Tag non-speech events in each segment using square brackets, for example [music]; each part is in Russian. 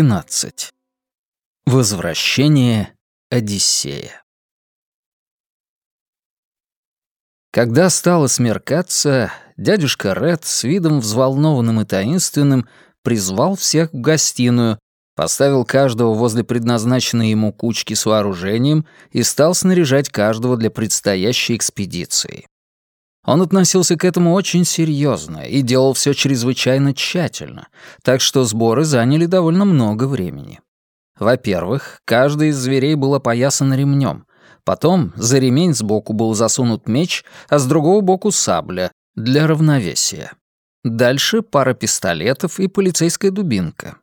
12. Возвращение Одиссея. Когда стало смеркаться, дядюшка Ред с видом взволнованным и таинственным призвал всех в гостиную, поставил каждого возле предназначенной ему кучки с вооружением и стал снаряжать каждого для предстоящей экспедиции. Он относился к этому очень серьезно и делал все чрезвычайно тщательно, так что сборы заняли довольно много времени. Во-первых, каждый из зверей был опоясан ремнем. Потом за ремень сбоку был засунут меч, а с другого боку сабля для равновесия. Дальше пара пистолетов и полицейская дубинка.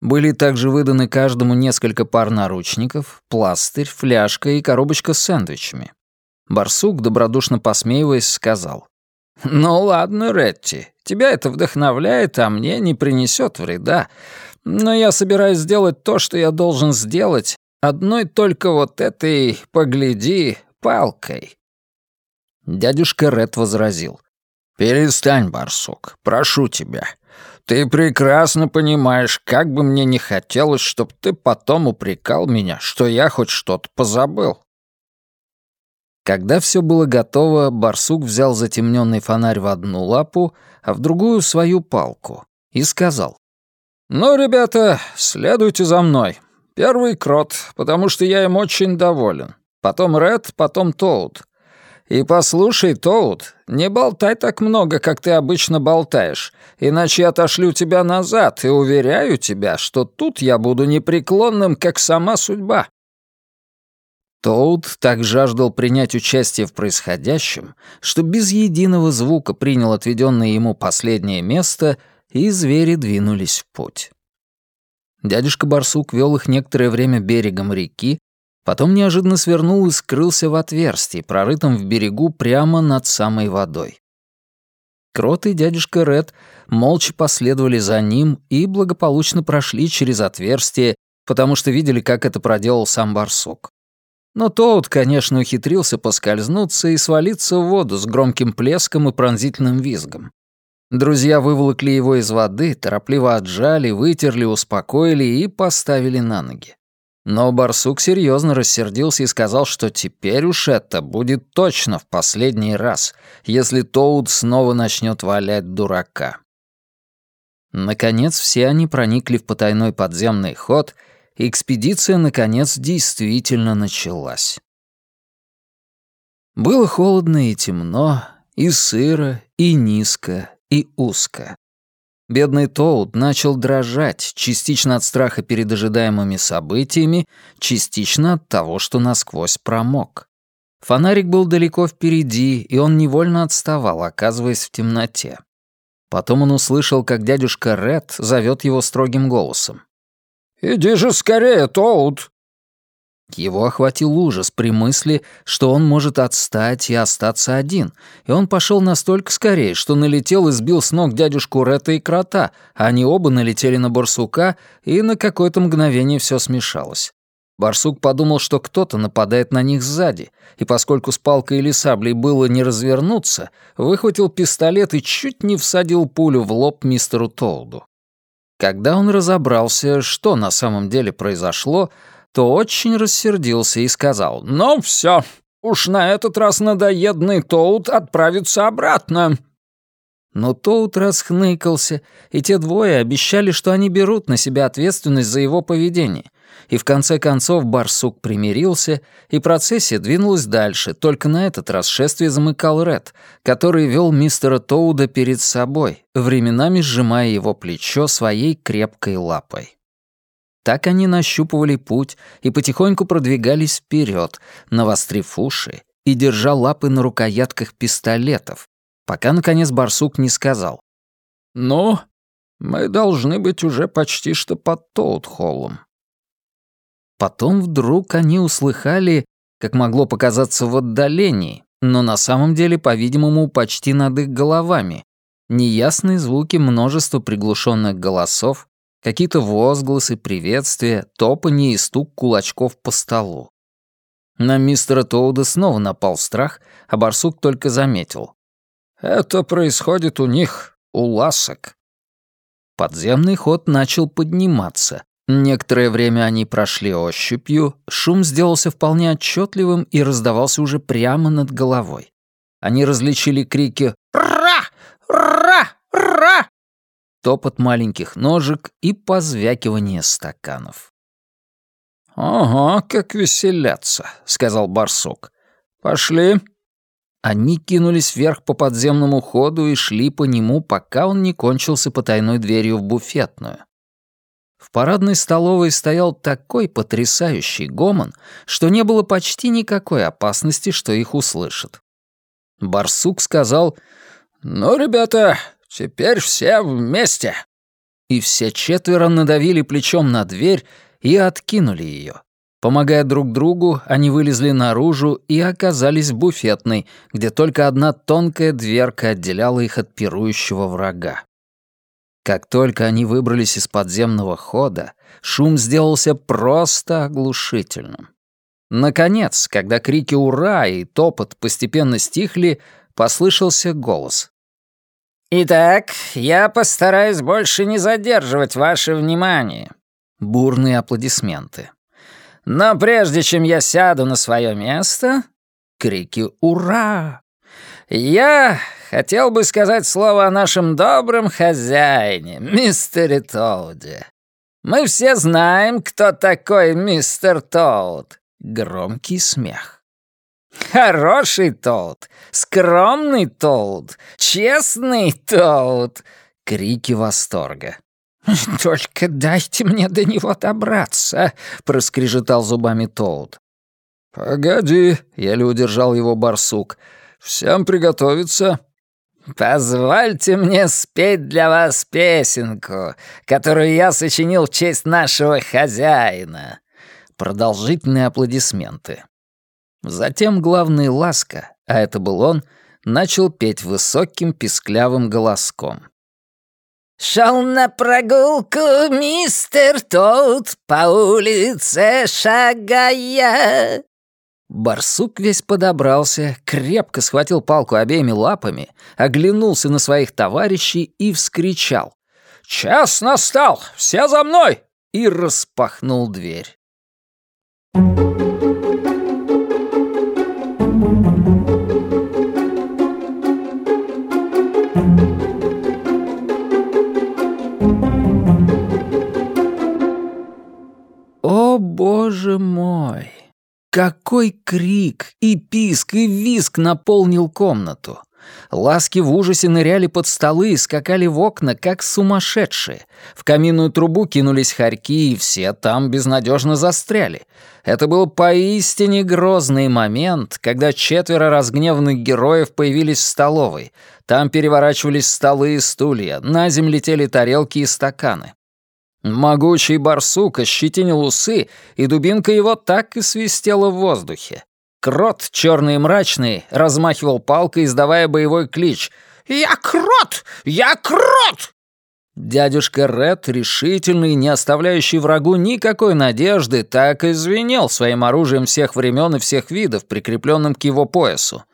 Были также выданы каждому несколько пар наручников, пластырь, фляжка и коробочка с сэндвичами. Барсук, добродушно посмеиваясь, сказал. «Ну ладно, Ретти, тебя это вдохновляет, а мне не принесет вреда. Но я собираюсь сделать то, что я должен сделать, одной только вот этой, погляди, палкой». Дядюшка Ред возразил. «Перестань, барсук, прошу тебя. Ты прекрасно понимаешь, как бы мне не хотелось, чтобы ты потом упрекал меня, что я хоть что-то позабыл. Когда все было готово, барсук взял затемненный фонарь в одну лапу, а в другую — свою палку, и сказал. «Ну, ребята, следуйте за мной. Первый крот, потому что я им очень доволен. Потом Ред, потом Тоут. И послушай, Тоут, не болтай так много, как ты обычно болтаешь, иначе я отошлю тебя назад и уверяю тебя, что тут я буду непреклонным, как сама судьба. Тоуд так жаждал принять участие в происходящем, что без единого звука принял отведенное ему последнее место, и звери двинулись в путь. Дядюшка Барсук вел их некоторое время берегом реки, потом неожиданно свернул и скрылся в отверстии, прорытом в берегу прямо над самой водой. Крот и дядюшка Ред молча последовали за ним и благополучно прошли через отверстие, потому что видели, как это проделал сам барсук. Но тот, конечно, ухитрился поскользнуться и свалиться в воду с громким плеском и пронзительным визгом. Друзья выволокли его из воды, торопливо отжали, вытерли, успокоили и поставили на ноги. Но барсук серьезно рассердился и сказал, что теперь уж это будет точно в последний раз, если Тоуд снова начнет валять дурака. Наконец все они проникли в потайной подземный ход — экспедиция, наконец, действительно началась. Было холодно и темно, и сыро, и низко, и узко. Бедный Тоут начал дрожать, частично от страха перед ожидаемыми событиями, частично от того, что насквозь промок. Фонарик был далеко впереди, и он невольно отставал, оказываясь в темноте. Потом он услышал, как дядюшка Ред зовет его строгим голосом. «Иди же скорее, Тоут!» Его охватил ужас при мысли, что он может отстать и остаться один, и он пошел настолько скорее, что налетел и сбил с ног дядюшку Ретта и крота, а они оба налетели на барсука, и на какое-то мгновение все смешалось. Барсук подумал, что кто-то нападает на них сзади, и поскольку с палкой или саблей было не развернуться, выхватил пистолет и чуть не всадил пулю в лоб мистеру Тоуду. Когда он разобрался, что на самом деле произошло, то очень рассердился и сказал «Ну все, уж на этот раз надоедный Тоут отправится обратно». Но Тоут расхныкался, и те двое обещали, что они берут на себя ответственность за его поведение, и в конце концов барсук примирился, и процессия двинулась дальше, только на этот раз шествие замыкал Ред, который вел мистера Тоуда перед собой, временами сжимая его плечо своей крепкой лапой. Так они нащупывали путь и потихоньку продвигались вперед, навострив уши и держа лапы на рукоятках пистолетов, пока, наконец, барсук не сказал. «Ну, мы должны быть уже почти что под Тоутхоллом». Потом вдруг они услыхали, как могло показаться в отдалении, но на самом деле, по-видимому, почти над их головами, неясные звуки множества приглушенных голосов, какие-то возгласы, приветствия, топанье и стук кулачков по столу. На мистера Тоуда снова напал страх, а барсук только заметил. «Это происходит у них, у ласок». Подземный ход начал подниматься, Некоторое время они прошли ощупью, шум сделался вполне отчетливым и раздавался уже прямо над головой. Они различили крики «Ра! Ра! Ра!», топот маленьких ножек и позвякивание стаканов. «Ага, как веселятся», — сказал барсук. «Пошли». Они кинулись вверх по подземному ходу и шли по нему, пока он не кончился потайной дверью в буфетную. В парадной столовой стоял такой потрясающий гомон, что не было почти никакой опасности, что их услышат. Барсук сказал «Ну, ребята, теперь все вместе». И все четверо надавили плечом на дверь и откинули ее. Помогая друг другу, они вылезли наружу и оказались в буфетной, где только одна тонкая дверка отделяла их от пирующего врага. Как только они выбрались из подземного хода, шум сделался просто оглушительным. Наконец, когда крики «Ура!» и топот постепенно стихли, послышался голос. «Итак, я постараюсь больше не задерживать ваше внимание». Бурные аплодисменты. «Но прежде чем я сяду на свое место...» Крики «Ура!» «Я хотел бы сказать слово о нашем добром хозяине, мистере Тоуде. Мы все знаем, кто такой мистер Тоуд». Громкий смех. «Хороший Тоуд, скромный Тоуд, честный Тоуд!» Крики восторга. [laughs] «Только дайте мне до него добраться», — проскрежетал зубами Тоуд. «Погоди», — еле удержал его барсук. «Всем приготовиться». «Позвольте мне спеть для вас песенку, которую я сочинил в честь нашего хозяина». Продолжительные аплодисменты. Затем главный Ласка, а это был он, начал петь высоким писклявым голоском. «Шел на прогулку мистер Тоут по улице шагая». Барсук весь подобрался, крепко схватил палку обеими лапами, оглянулся на своих товарищей и вскричал. «Час настал! Все за мной!» и распахнул дверь. О, боже мой! Какой крик и писк и визг наполнил комнату! Ласки в ужасе ныряли под столы и скакали в окна, как сумасшедшие. В каминную трубу кинулись хорьки, и все там безнадежно застряли. Это был поистине грозный момент, когда четверо разгневанных героев появились в столовой. Там переворачивались столы и стулья, на земле летели тарелки и стаканы. Могучий барсук ощетинил усы, и дубинка его так и свистела в воздухе. Крот, черный и мрачный, размахивал палкой, издавая боевой клич. «Я крот! Я крот!» Дядюшка Ред, решительный, не оставляющий врагу никакой надежды, так и звенел своим оружием всех времен и всех видов, прикрепленным к его поясу.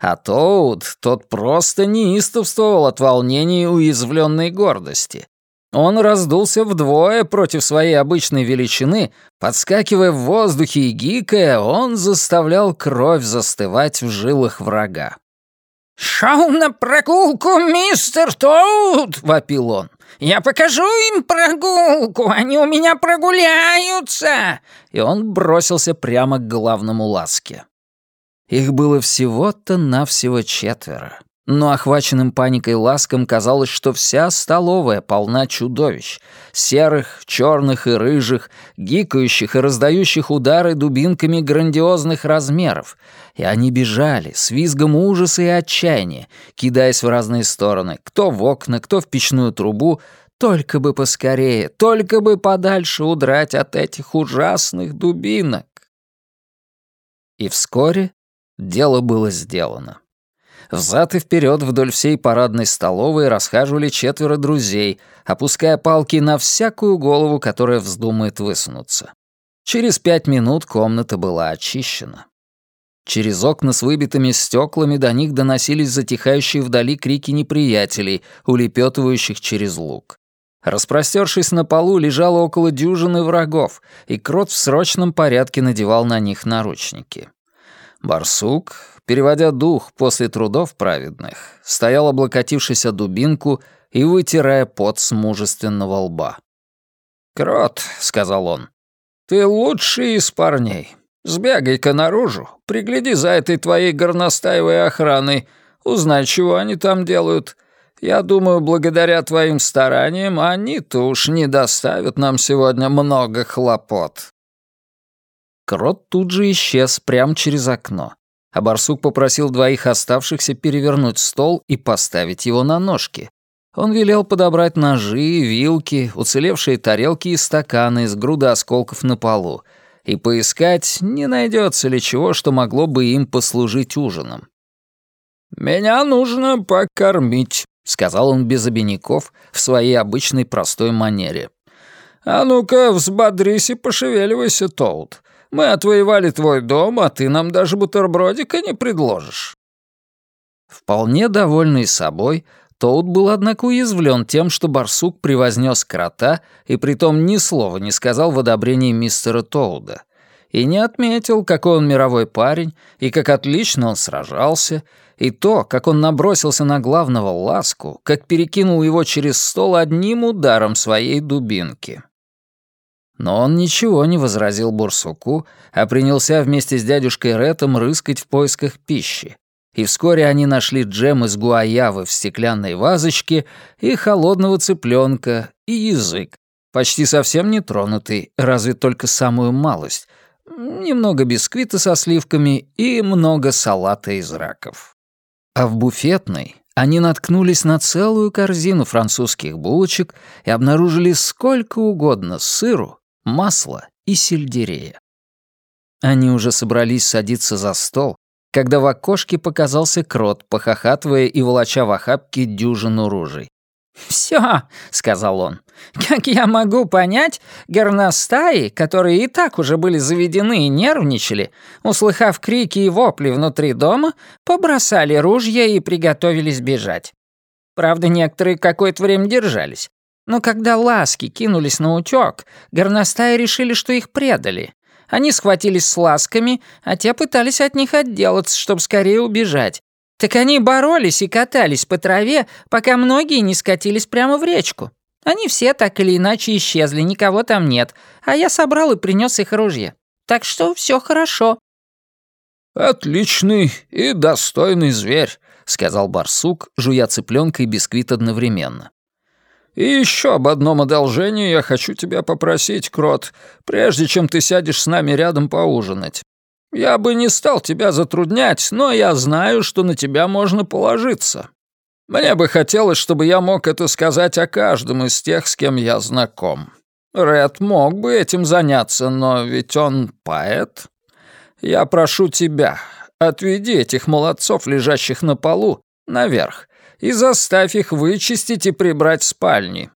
А Тоуд, тот просто неистовствовал от волнения и уязвленной гордости. Он раздулся вдвое против своей обычной величины, подскакивая в воздухе и гикая, он заставлял кровь застывать в жилах врага. «Шел на прогулку, мистер Тоут!» — вопил он. «Я покажу им прогулку, они у меня прогуляются!» И он бросился прямо к главному ласке. Их было всего-то навсего четверо но охваченным паникой ласком казалось, что вся столовая полна чудовищ. Серых, черных и рыжих, гикающих и раздающих удары дубинками грандиозных размеров. И они бежали с визгом ужаса и отчаяния, кидаясь в разные стороны, кто в окна, кто в печную трубу, только бы поскорее, только бы подальше удрать от этих ужасных дубинок. И вскоре дело было сделано. Взад и вперед вдоль всей парадной столовой расхаживали четверо друзей, опуская палки на всякую голову, которая вздумает высунуться. Через пять минут комната была очищена. Через окна с выбитыми стеклами до них доносились затихающие вдали крики неприятелей, улепетывающих через луг. Распростершись на полу, лежало около дюжины врагов, и Крот в срочном порядке надевал на них наручники. Барсук, переводя дух после трудов праведных, стоял облокотившись о дубинку и вытирая пот с мужественного лба. «Крот», — сказал он, — «ты лучший из парней. Сбегай-ка наружу, пригляди за этой твоей горностаевой охраной, узнай, чего они там делают. Я думаю, благодаря твоим стараниям они-то уж не доставят нам сегодня много хлопот». Крот тут же исчез прямо через окно, а барсук попросил двоих оставшихся перевернуть стол и поставить его на ножки. Он велел подобрать ножи, вилки, уцелевшие тарелки и стаканы из груды осколков на полу и поискать, не найдется ли чего, что могло бы им послужить ужином. «Меня нужно покормить», — сказал он без обиняков в своей обычной простой манере. «А ну-ка, взбодрись и пошевеливайся, Тоут. Мы отвоевали твой дом, а ты нам даже бутербродика не предложишь». Вполне довольный собой, Тоут был, однако, уязвлен тем, что барсук превознес крота и притом ни слова не сказал в одобрении мистера Тоуда. И не отметил, какой он мировой парень, и как отлично он сражался, и то, как он набросился на главного ласку, как перекинул его через стол одним ударом своей дубинки. Но он ничего не возразил Бурсуку, а принялся вместе с дядюшкой Рэтом рыскать в поисках пищи. И вскоре они нашли джем из гуаявы в стеклянной вазочке и холодного цыпленка, и язык, почти совсем не тронутый, разве только самую малость, немного бисквита со сливками и много салата из раков. А в буфетной они наткнулись на целую корзину французских булочек и обнаружили сколько угодно сыру, масла и сельдерея. Они уже собрались садиться за стол, когда в окошке показался крот, похохатывая и волоча в охапке дюжину ружей. «Всё», — сказал он, — «как я могу понять, горностаи, которые и так уже были заведены и нервничали, услыхав крики и вопли внутри дома, побросали ружья и приготовились бежать. Правда, некоторые какое-то время держались. Но когда ласки кинулись на утёк, горностаи решили, что их предали. Они схватились с ласками, а те пытались от них отделаться, чтобы скорее убежать. Так они боролись и катались по траве, пока многие не скатились прямо в речку. Они все так или иначе исчезли, никого там нет, а я собрал и принёс их ружья. Так что всё хорошо». «Отличный и достойный зверь», — сказал барсук, жуя цыпленка и бисквит одновременно. И еще об одном одолжении я хочу тебя попросить, Крот, прежде чем ты сядешь с нами рядом поужинать. Я бы не стал тебя затруднять, но я знаю, что на тебя можно положиться. Мне бы хотелось, чтобы я мог это сказать о каждом из тех, с кем я знаком. Ред мог бы этим заняться, но ведь он поэт. Я прошу тебя, отведи этих молодцов, лежащих на полу, наверх, и заставь их вычистить и прибрать спальни.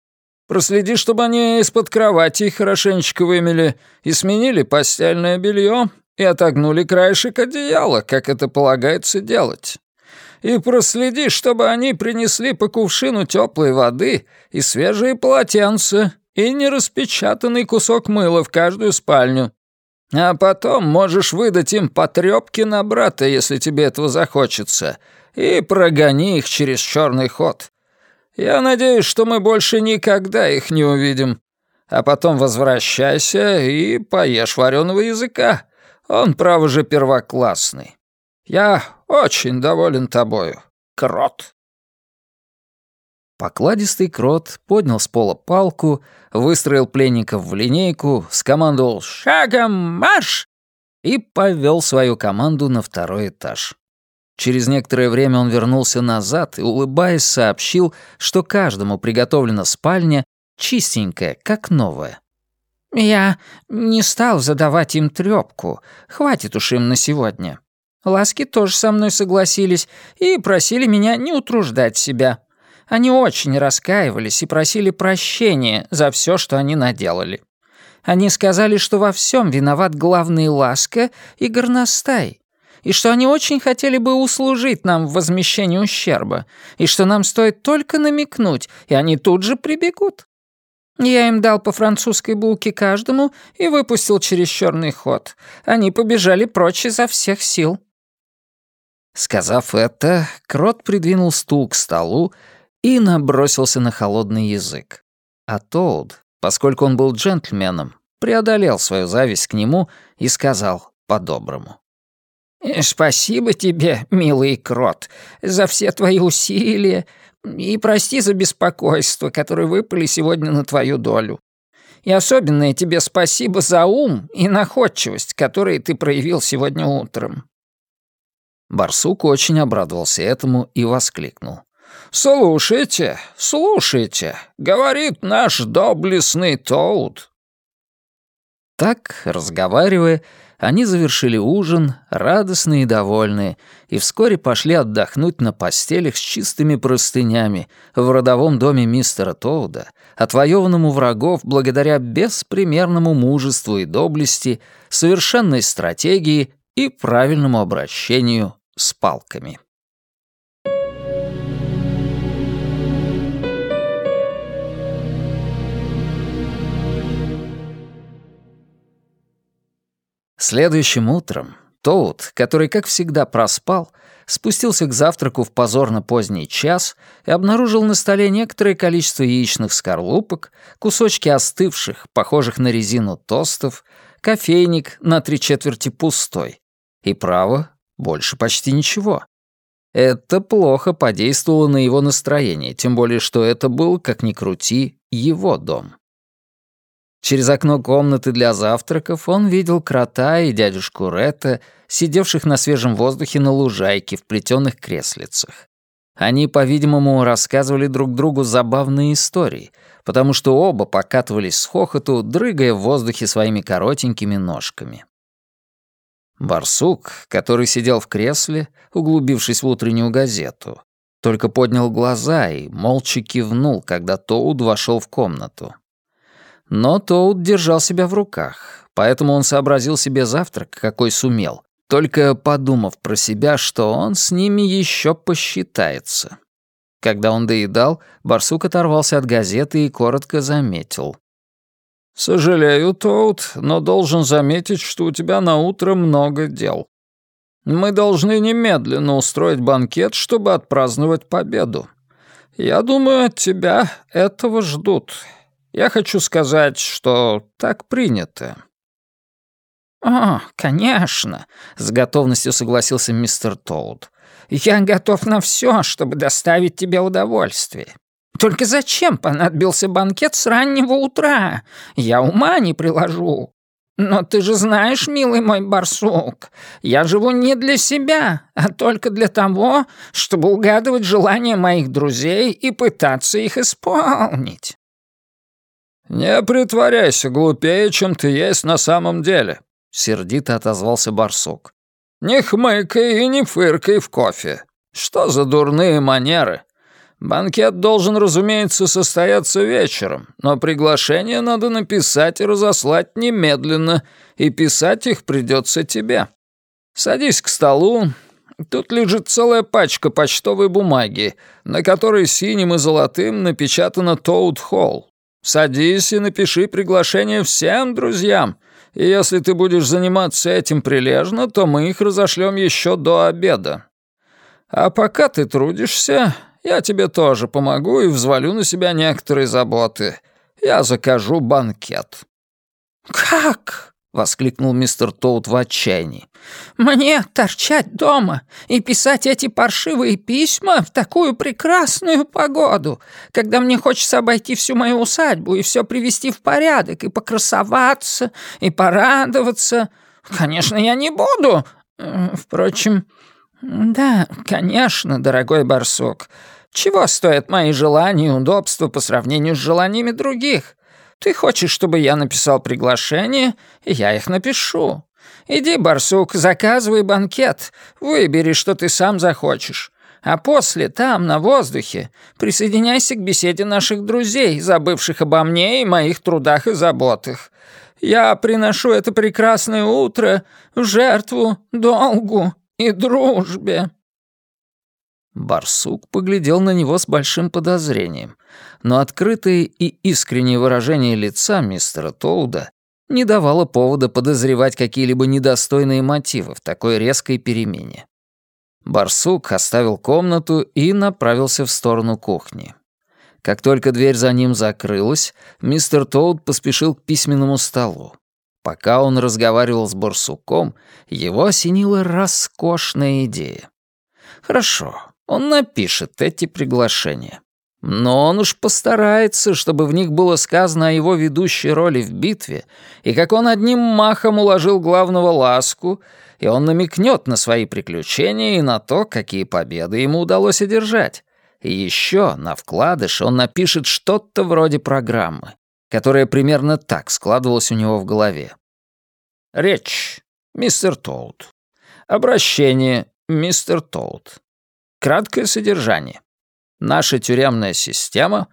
Проследи, чтобы они из-под кровати хорошенечко вымели и сменили постельное белье и отогнули краешек одеяла, как это полагается делать. И проследи, чтобы они принесли по кувшину теплой воды и свежие полотенца и нераспечатанный кусок мыла в каждую спальню. А потом можешь выдать им потрёпки на брата, если тебе этого захочется, и прогони их через черный ход. Я надеюсь, что мы больше никогда их не увидим. А потом возвращайся и поешь вареного языка. Он, право же, первоклассный. Я очень доволен тобою, крот». Покладистый крот поднял с пола палку, выстроил пленников в линейку, скомандовал «Шагом марш!» и повел свою команду на второй этаж. Через некоторое время он вернулся назад и, улыбаясь, сообщил, что каждому приготовлена спальня чистенькая, как новая. «Я не стал задавать им трёпку, хватит уж им на сегодня. Ласки тоже со мной согласились и просили меня не утруждать себя. Они очень раскаивались и просили прощения за все, что они наделали. Они сказали, что во всем виноват главный Ласка и Горностай, и что они очень хотели бы услужить нам в возмещении ущерба, и что нам стоит только намекнуть, и они тут же прибегут. Я им дал по французской булке каждому и выпустил через черный ход. Они побежали прочь изо всех сил». Сказав это, Крот придвинул стул к столу и набросился на холодный язык. А Тоуд, поскольку он был джентльменом, преодолел свою зависть к нему и сказал по-доброму. «Спасибо тебе, милый Крот, за все твои усилия, и прости за беспокойство, которое выпали сегодня на твою долю. И особенное тебе спасибо за ум и находчивость, которые ты проявил сегодня утром». Барсук очень обрадовался этому и воскликнул. «Слушайте, слушайте, говорит наш доблестный Тоут». Так, разговаривая, они завершили ужин, радостные и довольные, и вскоре пошли отдохнуть на постелях с чистыми простынями в родовом доме мистера Тоуда, отвоеванному врагов благодаря беспримерному мужеству и доблести, совершенной стратегии и правильному обращению с палками. Следующим утром Тоут, который, как всегда, проспал, спустился к завтраку в позорно поздний час и обнаружил на столе некоторое количество яичных скорлупок, кусочки остывших, похожих на резину тостов, кофейник на три четверти пустой. И право, больше почти ничего. Это плохо подействовало на его настроение, тем более что это был, как ни крути, его дом. Через окно комнаты для завтраков он видел крота и дядюшку Ретта, сидевших на свежем воздухе на лужайке в плетёных креслицах. Они, по-видимому, рассказывали друг другу забавные истории, потому что оба покатывались с хохоту, дрыгая в воздухе своими коротенькими ножками. Барсук, который сидел в кресле, углубившись в утреннюю газету, только поднял глаза и молча кивнул, когда Тоуд вошел в комнату. Но Тоут держал себя в руках, поэтому он сообразил себе завтрак, какой сумел, только подумав про себя, что он с ними еще посчитается. Когда он доедал, барсук оторвался от газеты и коротко заметил. «Сожалею, Тоут, но должен заметить, что у тебя на утро много дел. Мы должны немедленно устроить банкет, чтобы отпраздновать победу. Я думаю, от тебя этого ждут. Я хочу сказать, что так принято». «О, конечно», — с готовностью согласился мистер Тоуд. «Я готов на все, чтобы доставить тебе удовольствие. Только зачем понадобился банкет с раннего утра? Я ума не приложу. Но ты же знаешь, милый мой барсук, я живу не для себя, а только для того, чтобы угадывать желания моих друзей и пытаться их исполнить». «Не притворяйся глупее, чем ты есть на самом деле», — сердито отозвался барсук. «Не хмыкай и не фыркай в кофе. Что за дурные манеры? Банкет должен, разумеется, состояться вечером, но приглашение надо написать и разослать немедленно, и писать их придется тебе. Садись к столу. Тут лежит целая пачка почтовой бумаги, на которой синим и золотым напечатано «Тоут Холл». Садись и напиши приглашение всем друзьям, и если ты будешь заниматься этим прилежно, то мы их разошлем еще до обеда. А пока ты трудишься, я тебе тоже помогу и взвалю на себя некоторые заботы. Я закажу банкет». «Как?» — воскликнул мистер Тоут в отчаянии. «Мне торчать дома и писать эти паршивые письма в такую прекрасную погоду, когда мне хочется обойти всю мою усадьбу и все привести в порядок, и покрасоваться, и порадоваться. Конечно, я не буду. Впрочем, да, конечно, дорогой барсук. Чего стоят мои желания и удобства по сравнению с желаниями других?» Ты хочешь, чтобы я написал приглашение, я их напишу. Иди, барсук, заказывай банкет, выбери, что ты сам захочешь. А после, там, на воздухе, присоединяйся к беседе наших друзей, забывших обо мне и моих трудах и заботах. Я приношу это прекрасное утро в жертву долгу и дружбе». Барсук поглядел на него с большим подозрением, но открытое и искреннее выражение лица мистера Тоуда не давало повода подозревать какие-либо недостойные мотивы в такой резкой перемене. Барсук оставил комнату и направился в сторону кухни. Как только дверь за ним закрылась, мистер Тоуд поспешил к письменному столу. Пока он разговаривал с барсуком, его осенила роскошная идея. Хорошо, он напишет эти приглашения. Но он уж постарается, чтобы в них было сказано о его ведущей роли в битве, и как он одним махом уложил главного ласку, и он намекнет на свои приключения и на то, какие победы ему удалось одержать. И еще на вкладыш он напишет что-то вроде программы, которая примерно так складывалась у него в голове. Речь. Мистер Тоут. Обращение. Мистер Тоут. Краткое содержание. Наша тюремная система,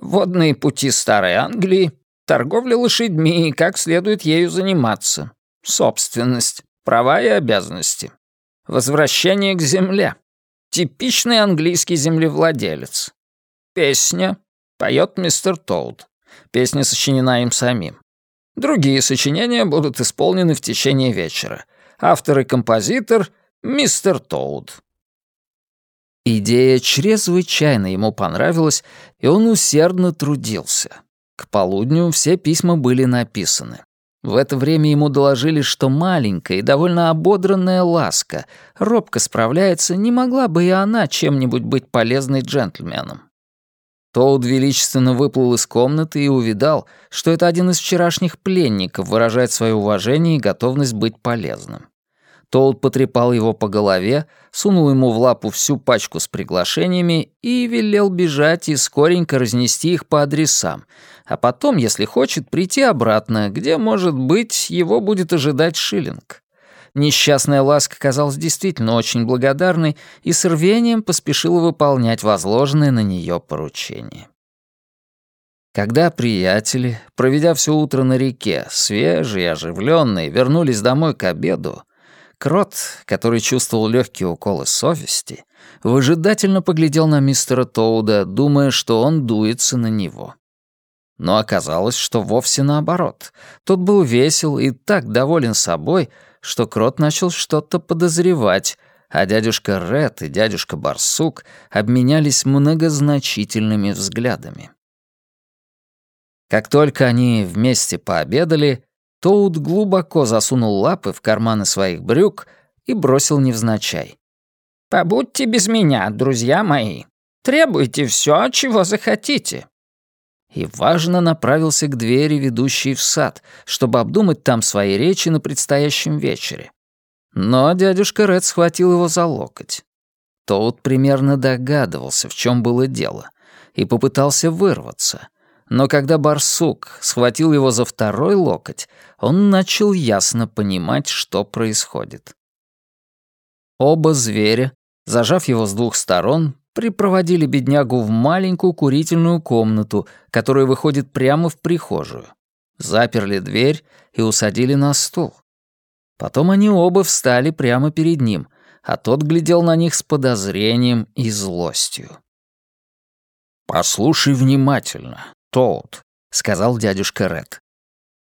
водные пути Старой Англии, торговля лошадьми и как следует ею заниматься, собственность, права и обязанности, возвращение к земле, типичный английский землевладелец, песня, поет мистер Тоуд, песня сочинена им самим. Другие сочинения будут исполнены в течение вечера. Автор и композитор — мистер Тоуд. Идея чрезвычайно ему понравилась, и он усердно трудился. К полудню все письма были написаны. В это время ему доложили, что маленькая и довольно ободранная ласка робко справляется, не могла бы и она чем-нибудь быть полезной джентльменом. Тоуд величественно выплыл из комнаты и увидал, что это один из вчерашних пленников выражает свое уважение и готовность быть полезным. Толд потрепал его по голове, сунул ему в лапу всю пачку с приглашениями и велел бежать и скоренько разнести их по адресам, а потом, если хочет, прийти обратно, где, может быть, его будет ожидать шиллинг. Несчастная Ласка казалась действительно очень благодарной и с рвением поспешила выполнять возложенное на нее поручение. Когда приятели, проведя все утро на реке, свежие и оживленные, вернулись домой к обеду, Крот, который чувствовал легкие уколы совести, выжидательно поглядел на мистера Тоуда, думая, что он дуется на него. Но оказалось, что вовсе наоборот. Тот был весел и так доволен собой, что Крот начал что-то подозревать, а дядюшка Ред и дядюшка Барсук обменялись многозначительными взглядами. Как только они вместе пообедали, Тоут глубоко засунул лапы в карманы своих брюк и бросил невзначай. «Побудьте без меня, друзья мои. Требуйте все, чего захотите». И важно направился к двери, ведущей в сад, чтобы обдумать там свои речи на предстоящем вечере. Но дядюшка Ред схватил его за локоть. Тоут примерно догадывался, в чем было дело, и попытался вырваться, но когда барсук схватил его за второй локоть, он начал ясно понимать, что происходит. Оба зверя, зажав его с двух сторон, припроводили беднягу в маленькую курительную комнату, которая выходит прямо в прихожую. Заперли дверь и усадили на стул. Потом они оба встали прямо перед ним, а тот глядел на них с подозрением и злостью. «Послушай внимательно», Тоут», — сказал дядюшка Ред.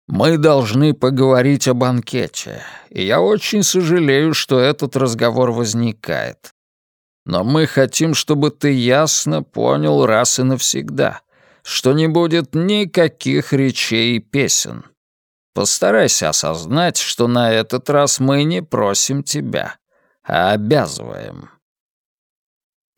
«Мы должны поговорить о банкете, и я очень сожалею, что этот разговор возникает. Но мы хотим, чтобы ты ясно понял раз и навсегда, что не будет никаких речей и песен. Постарайся осознать, что на этот раз мы не просим тебя, а обязываем».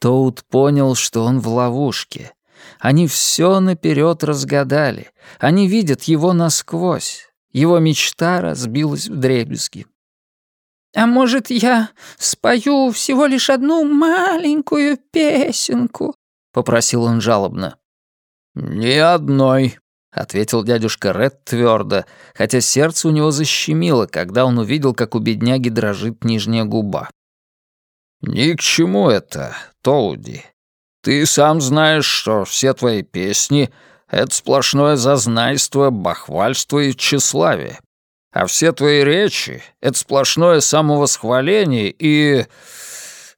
Тоут понял, что он в ловушке, они все наперед разгадали. Они видят его насквозь. Его мечта разбилась в дребезги. «А может, я спою всего лишь одну маленькую песенку?» — попросил он жалобно. «Ни одной», — ответил дядюшка Ред твердо, хотя сердце у него защемило, когда он увидел, как у бедняги дрожит нижняя губа. «Ни к чему это, Тоуди. Ты сам знаешь, что все твои песни — это сплошное зазнайство, бахвальство и тщеславие. А все твои речи — это сплошное самовосхваление и...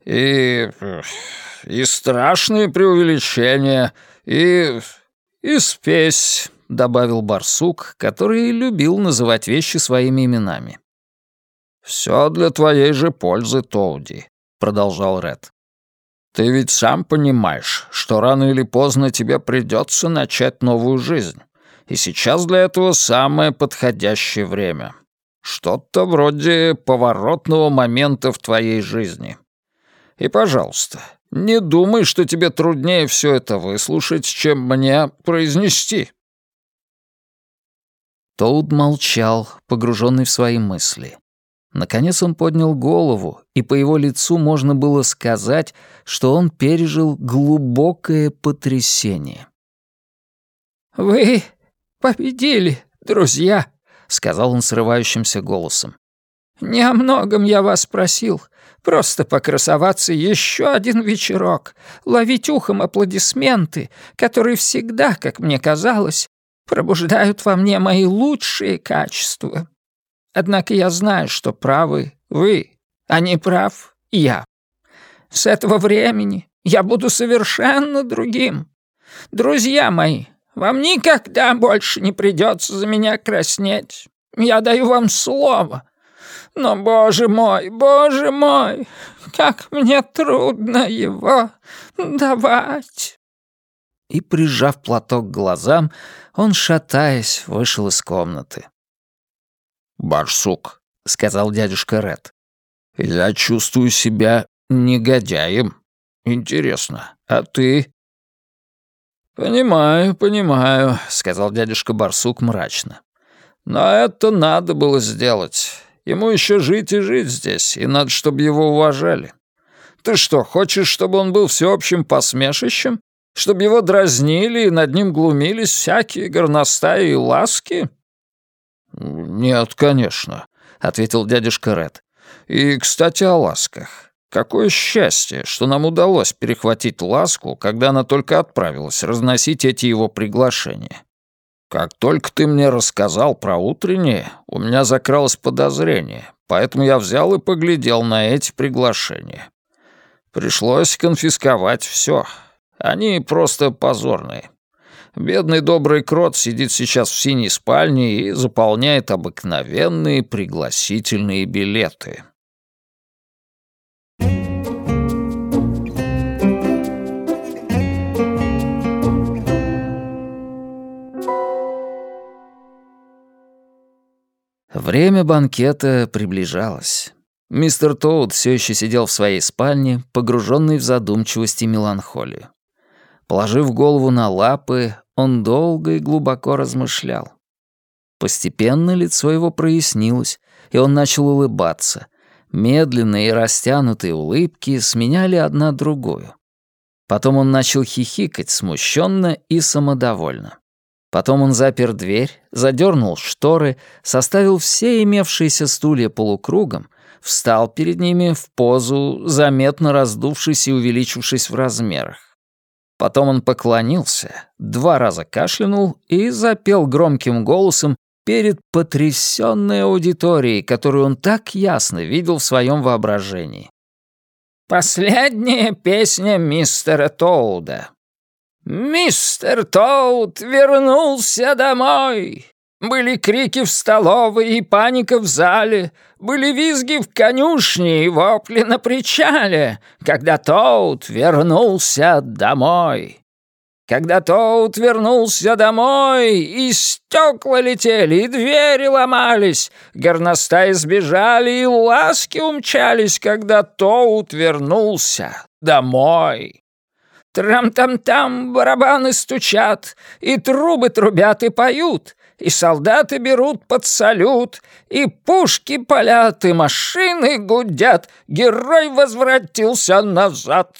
и... и страшные преувеличения, и... и спесь», — добавил барсук, который любил называть вещи своими именами. «Все для твоей же пользы, Тоуди», — продолжал Ред. «Ты ведь сам понимаешь, что рано или поздно тебе придется начать новую жизнь, и сейчас для этого самое подходящее время. Что-то вроде поворотного момента в твоей жизни. И, пожалуйста, не думай, что тебе труднее все это выслушать, чем мне произнести». Тоуд молчал, погруженный в свои мысли. Наконец он поднял голову, и по его лицу можно было сказать, что он пережил глубокое потрясение. «Вы победили, друзья», — сказал он срывающимся голосом. «Не о многом я вас просил. Просто покрасоваться еще один вечерок, ловить ухом аплодисменты, которые всегда, как мне казалось, пробуждают во мне мои лучшие качества. Однако я знаю, что правы вы, а не прав я. С этого времени я буду совершенно другим. Друзья мои, вам никогда больше не придется за меня краснеть. Я даю вам слово. Но, боже мой, боже мой, как мне трудно его давать. И, прижав платок к глазам, он, шатаясь, вышел из комнаты. «Барсук», — сказал дядюшка Ред. «Я чувствую себя негодяем. Интересно, а ты?» «Понимаю, понимаю», — сказал дядюшка Барсук мрачно. «Но это надо было сделать. Ему еще жить и жить здесь, и надо, чтобы его уважали. Ты что, хочешь, чтобы он был всеобщим посмешищем? Чтобы его дразнили и над ним глумились всякие горностаи и ласки?» «Нет, конечно», — ответил дядюшка Ред. «И, кстати, о ласках. Какое счастье, что нам удалось перехватить ласку, когда она только отправилась разносить эти его приглашения. Как только ты мне рассказал про утреннее, у меня закралось подозрение, поэтому я взял и поглядел на эти приглашения. Пришлось конфисковать все. Они просто позорные. Бедный добрый крот сидит сейчас в синей спальне и заполняет обыкновенные пригласительные билеты. Время банкета приближалось. Мистер Тоуд все еще сидел в своей спальне, погруженный в задумчивость и меланхолию. Положив голову на лапы, он долго и глубоко размышлял. Постепенно лицо его прояснилось, и он начал улыбаться. Медленные и растянутые улыбки сменяли одна другую. Потом он начал хихикать смущенно и самодовольно. Потом он запер дверь, задернул шторы, составил все имевшиеся стулья полукругом, встал перед ними в позу, заметно раздувшись и увеличившись в размерах. Потом он поклонился, два раза кашлянул и запел громким голосом перед потрясенной аудиторией, которую он так ясно видел в своем воображении. «Последняя песня мистера Тоуда. Мистер Тоуд вернулся домой. Были крики в столовой и паника в зале, были визги в конюшне и вопли на причале, когда Тоут вернулся домой. Когда Тоут вернулся домой, и стекла летели, и двери ломались, горностаи сбежали, и ласки умчались, когда Тоут вернулся домой. Трам-там-там барабаны стучат, и трубы трубят и поют, и солдаты берут под салют, и пушки палят, и машины гудят, герой возвратился назад.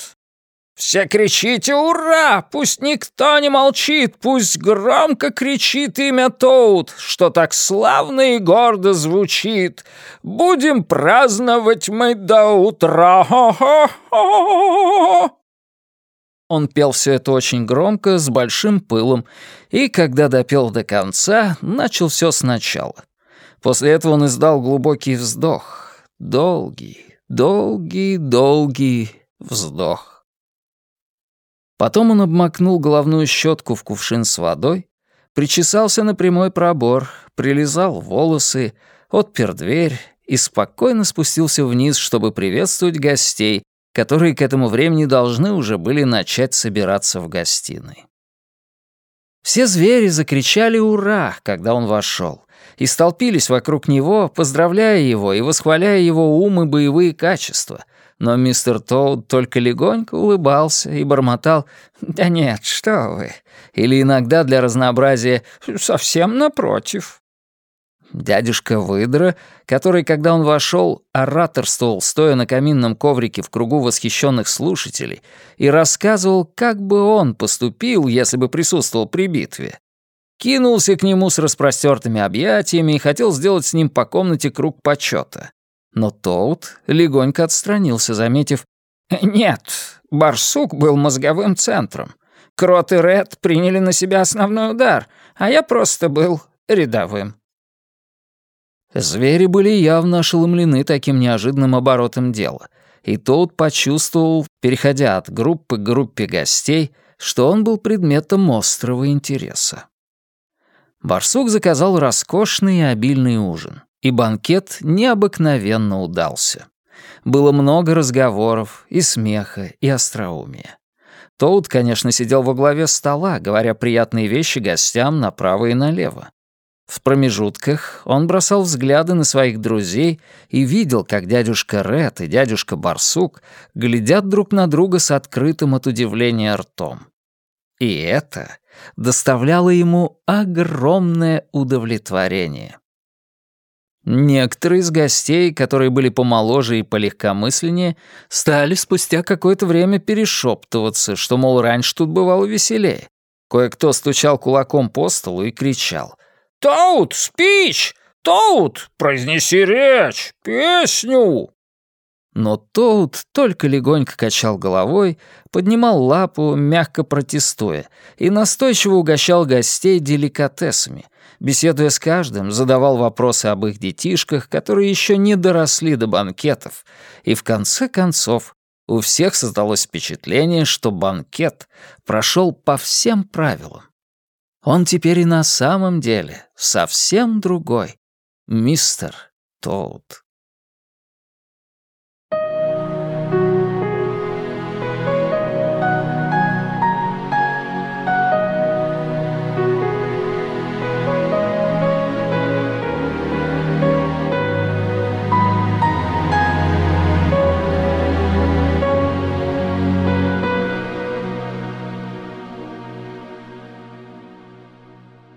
Все кричите «Ура!» Пусть никто не молчит, пусть громко кричит имя Тоут, что так славно и гордо звучит. Будем праздновать мы до утра. Хо-хо-хо! Он пел все это очень громко, с большим пылом, и, когда допел до конца, начал все сначала. После этого он издал глубокий вздох. Долгий, долгий, долгий вздох. Потом он обмакнул головную щетку в кувшин с водой, причесался на прямой пробор, прилизал волосы, отпер дверь и спокойно спустился вниз, чтобы приветствовать гостей, которые к этому времени должны уже были начать собираться в гостиной. Все звери закричали «Ура!», когда он вошел, и столпились вокруг него, поздравляя его и восхваляя его ум и боевые качества. Но мистер Тоуд только легонько улыбался и бормотал «Да нет, что вы!» Или иногда для разнообразия «Совсем напротив». Дядюшка Выдра, который, когда он вошел, ораторствовал, стоя на каминном коврике в кругу восхищенных слушателей, и рассказывал, как бы он поступил, если бы присутствовал при битве. Кинулся к нему с распростертыми объятиями и хотел сделать с ним по комнате круг почета. Но Тоут легонько отстранился, заметив, «Нет, барсук был мозговым центром. Крот и Ред приняли на себя основной удар, а я просто был рядовым». Звери были явно ошеломлены таким неожиданным оборотом дела, и Тоут почувствовал, переходя от группы к группе гостей, что он был предметом острого интереса. Барсук заказал роскошный и обильный ужин, и банкет необыкновенно удался. Было много разговоров, и смеха, и остроумия. Тоут, конечно, сидел во главе стола, говоря приятные вещи гостям направо и налево. В промежутках он бросал взгляды на своих друзей и видел, как дядюшка Ред и дядюшка Барсук глядят друг на друга с открытым от удивления ртом. И это доставляло ему огромное удовлетворение. Некоторые из гостей, которые были помоложе и полегкомысленнее, стали спустя какое-то время перешептываться, что, мол, раньше тут бывало веселее. Кое-кто стучал кулаком по столу и кричал «Тоут, спич! Тоут, произнеси речь, песню!» Но Тоут только легонько качал головой, поднимал лапу, мягко протестуя, и настойчиво угощал гостей деликатесами, беседуя с каждым, задавал вопросы об их детишках, которые еще не доросли до банкетов, и в конце концов у всех создалось впечатление, что банкет прошел по всем правилам. Он теперь и на самом деле совсем другой. Мистер Тоут.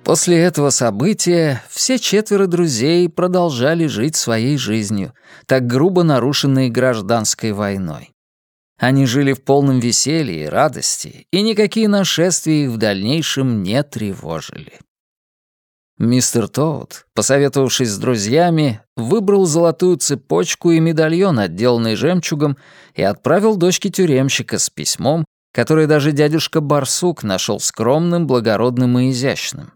После этого события все четверо друзей продолжали жить своей жизнью, так грубо нарушенной гражданской войной. Они жили в полном веселье и радости, и никакие нашествия их в дальнейшем не тревожили. Мистер Тоут, посоветовавшись с друзьями, выбрал золотую цепочку и медальон, отделанный жемчугом, и отправил дочке тюремщика с письмом, которое даже дядюшка Барсук нашел скромным, благородным и изящным.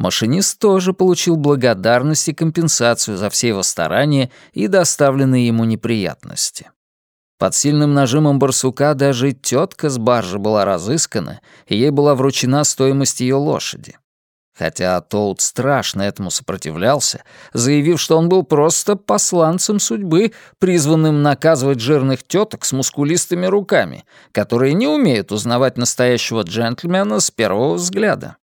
Машинист тоже получил благодарность и компенсацию за все его старания и доставленные ему неприятности. Под сильным нажимом барсука даже тетка с баржи была разыскана, и ей была вручена стоимость ее лошади. Хотя Тоут страшно этому сопротивлялся, заявив, что он был просто посланцем судьбы, призванным наказывать жирных теток с мускулистыми руками, которые не умеют узнавать настоящего джентльмена с первого взгляда.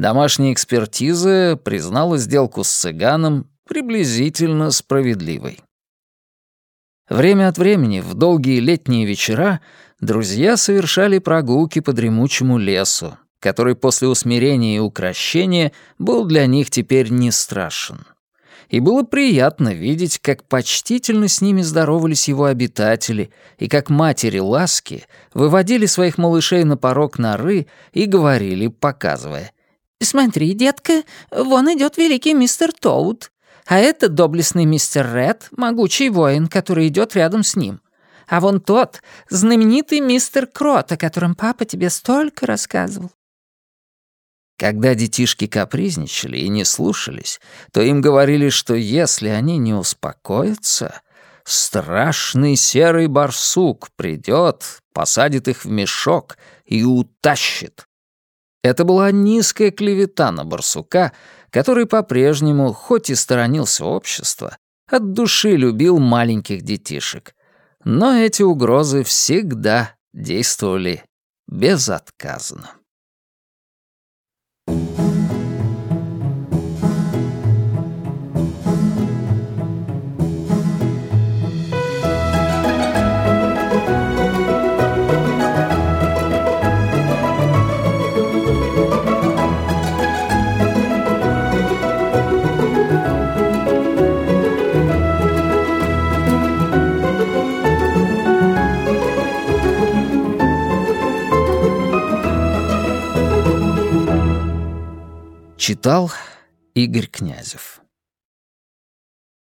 Домашняя экспертиза признала сделку с цыганом приблизительно справедливой. Время от времени, в долгие летние вечера, друзья совершали прогулки по дремучему лесу, который после усмирения и укращения был для них теперь не страшен. И было приятно видеть, как почтительно с ними здоровались его обитатели, и как матери ласки выводили своих малышей на порог норы и говорили, показывая — «Смотри, детка, вон идет великий мистер Тоут. А это доблестный мистер Ред, могучий воин, который идет рядом с ним. А вон тот, знаменитый мистер Крот, о котором папа тебе столько рассказывал». Когда детишки капризничали и не слушались, то им говорили, что если они не успокоятся, страшный серый барсук придет, посадит их в мешок и утащит. Это была низкая клевета на барсука, который по-прежнему, хоть и сторонился общества, от души любил маленьких детишек. Но эти угрозы всегда действовали безотказно. Читал Игорь Князев